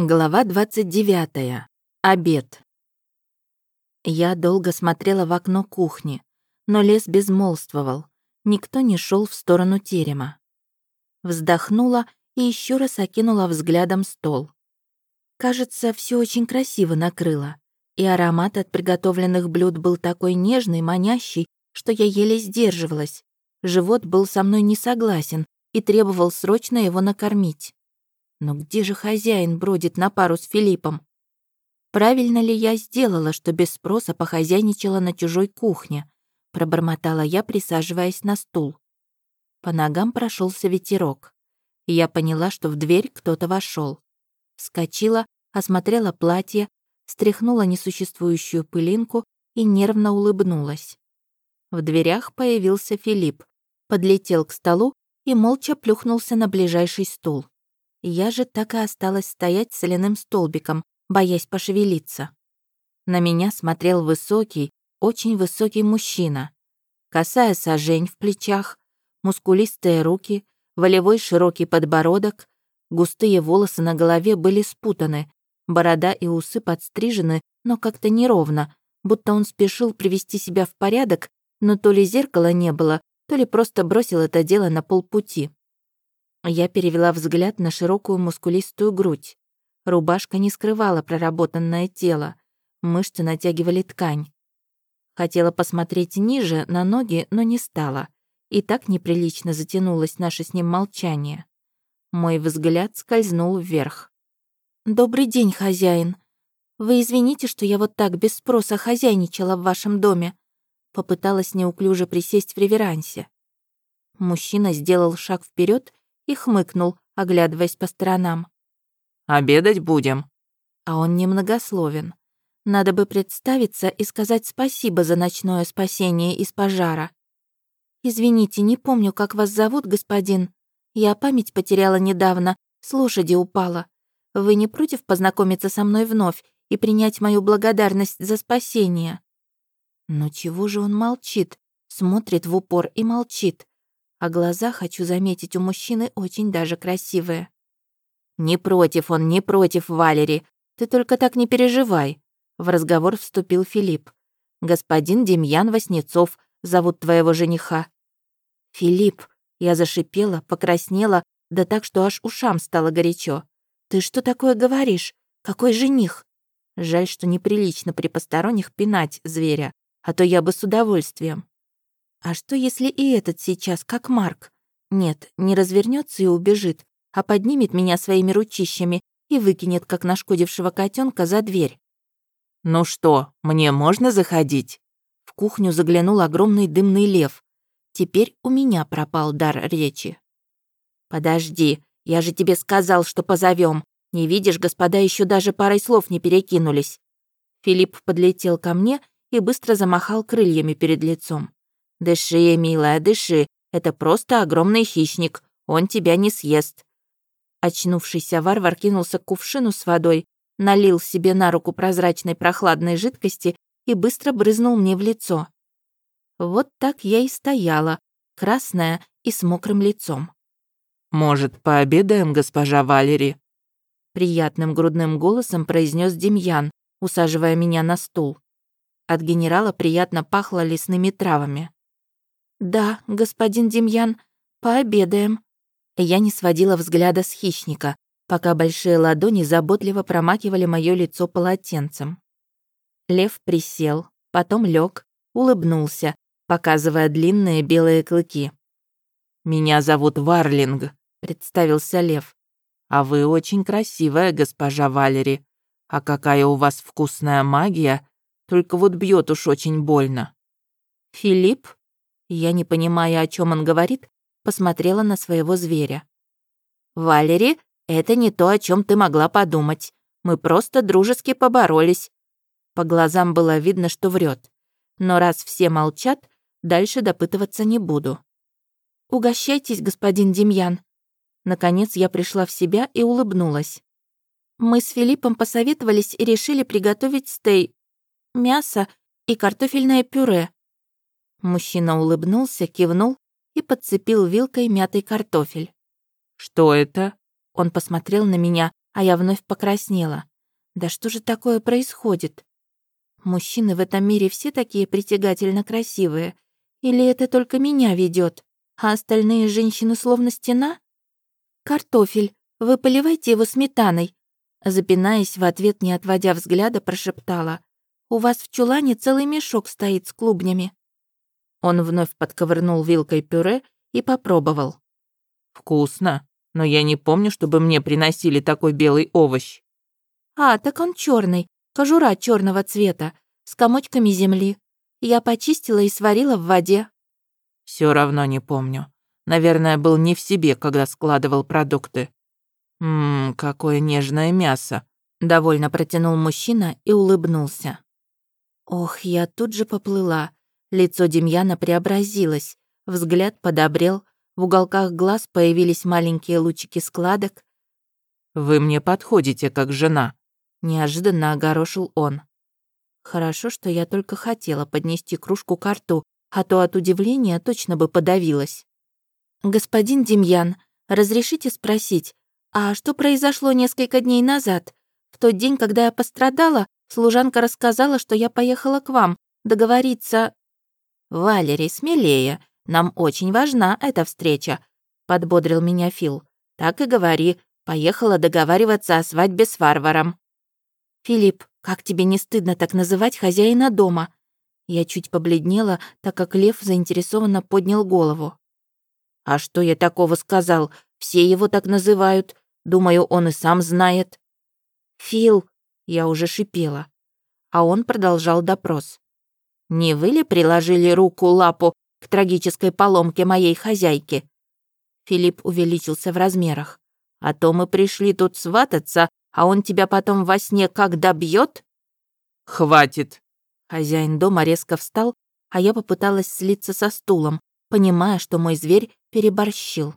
Глава 29. Обед. Я долго смотрела в окно кухни, но лес безмолвствовал. Никто не шел в сторону терема. Вздохнула и еще раз окинула взглядом стол. Кажется, все очень красиво накрыло, и аромат от приготовленных блюд был такой нежный, манящий, что я еле сдерживалась. Живот был со мной не согласен и требовал срочно его накормить. Но где же хозяин бродит на пару с Филиппом? Правильно ли я сделала, что без спроса похозяйничала на чужой кухне? Пробормотала я, присаживаясь на стул. По ногам прошелся ветерок. Я поняла, что в дверь кто-то вошел. Вскочила, осмотрела платье, стряхнула несуществующую пылинку и нервно улыбнулась. В дверях появился Филипп, подлетел к столу и молча плюхнулся на ближайший стул. Я же так и осталась стоять соляным столбиком, боясь пошевелиться. На меня смотрел высокий, очень высокий мужчина. Косая сажень в плечах, мускулистые руки, волевой широкий подбородок, густые волосы на голове были спутаны, борода и усы подстрижены, но как-то неровно, будто он спешил привести себя в порядок, но то ли зеркала не было, то ли просто бросил это дело на полпути. Я перевела взгляд на широкую мускулистую грудь. Рубашка не скрывала проработанное тело. Мышцы натягивали ткань. Хотела посмотреть ниже, на ноги, но не стала. И так неприлично затянулось наше с ним молчание. Мой взгляд скользнул вверх. «Добрый день, хозяин. Вы извините, что я вот так без спроса хозяйничала в вашем доме». Попыталась неуклюже присесть в реверансе. Мужчина сделал шаг вперед и хмыкнул, оглядываясь по сторонам. «Обедать будем». А он немногословен. Надо бы представиться и сказать спасибо за ночное спасение из пожара. «Извините, не помню, как вас зовут, господин. Я память потеряла недавно, с лошади упала. Вы не против познакомиться со мной вновь и принять мою благодарность за спасение?» Но чего же он молчит? Смотрит в упор и молчит а глаза, хочу заметить, у мужчины очень даже красивые. «Не против он, не против, Валери. Ты только так не переживай», — в разговор вступил Филипп. «Господин Демьян Васнецов зовут твоего жениха». «Филипп», — я зашипела, покраснела, да так, что аж ушам стало горячо. «Ты что такое говоришь? Какой жених?» Жаль, что неприлично при посторонних пинать зверя, а то я бы с удовольствием. А что, если и этот сейчас, как Марк? Нет, не развернется и убежит, а поднимет меня своими ручищами и выкинет, как нашкодившего котенка, за дверь. «Ну что, мне можно заходить?» В кухню заглянул огромный дымный лев. Теперь у меня пропал дар речи. «Подожди, я же тебе сказал, что позовем. Не видишь, господа еще даже парой слов не перекинулись». Филипп подлетел ко мне и быстро замахал крыльями перед лицом. «Дыши, милая, дыши. Это просто огромный хищник. Он тебя не съест». Очнувшийся варвар кинулся к кувшину с водой, налил себе на руку прозрачной прохладной жидкости и быстро брызнул мне в лицо. Вот так я и стояла, красная и с мокрым лицом. «Может, пообедаем, госпожа Валери?» Приятным грудным голосом произнес Демьян, усаживая меня на стул. От генерала приятно пахло лесными травами. «Да, господин Демьян, пообедаем». Я не сводила взгляда с хищника, пока большие ладони заботливо промакивали моё лицо полотенцем. Лев присел, потом лег, улыбнулся, показывая длинные белые клыки. «Меня зовут Варлинг», — представился Лев. «А вы очень красивая, госпожа Валери. А какая у вас вкусная магия, только вот бьет уж очень больно». «Филипп?» Я, не понимая, о чем он говорит, посмотрела на своего зверя. «Валери, это не то, о чем ты могла подумать. Мы просто дружески поборолись». По глазам было видно, что врет. Но раз все молчат, дальше допытываться не буду. «Угощайтесь, господин Демьян». Наконец я пришла в себя и улыбнулась. Мы с Филиппом посоветовались и решили приготовить стей, мясо и картофельное пюре. Мужчина улыбнулся, кивнул и подцепил вилкой мятый картофель. «Что это?» Он посмотрел на меня, а я вновь покраснела. Да что же такое происходит? Мужчины в этом мире все такие притягательно красивые. Или это только меня ведет, а остальные женщины словно стена? Картофель, вы поливайте его сметаной. Запинаясь в ответ, не отводя взгляда, прошептала. «У вас в чулане целый мешок стоит с клубнями». Он вновь подковырнул вилкой пюре и попробовал. «Вкусно, но я не помню, чтобы мне приносили такой белый овощ». «А, так он черный, кожура черного цвета, с комочками земли. Я почистила и сварила в воде». Все равно не помню. Наверное, был не в себе, когда складывал продукты. Ммм, какое нежное мясо. Довольно протянул мужчина и улыбнулся. Ох, я тут же поплыла. Лицо Демьяна преобразилось, взгляд подобрел, в уголках глаз появились маленькие лучики складок. «Вы мне подходите, как жена», — неожиданно огорошил он. Хорошо, что я только хотела поднести кружку к рту, а то от удивления точно бы подавилась. «Господин Демьян, разрешите спросить, а что произошло несколько дней назад? В тот день, когда я пострадала, служанка рассказала, что я поехала к вам договориться...» «Валерий, смелее, нам очень важна эта встреча», — подбодрил меня Фил. «Так и говори, поехала договариваться о свадьбе с варваром». «Филипп, как тебе не стыдно так называть хозяина дома?» Я чуть побледнела, так как Лев заинтересованно поднял голову. «А что я такого сказал? Все его так называют. Думаю, он и сам знает». «Фил!» — я уже шипела. А он продолжал допрос. «Не вы ли приложили руку-лапу к трагической поломке моей хозяйки?» Филипп увеличился в размерах. «А то мы пришли тут свататься, а он тебя потом во сне как добьет? «Хватит!» Хозяин дома резко встал, а я попыталась слиться со стулом, понимая, что мой зверь переборщил.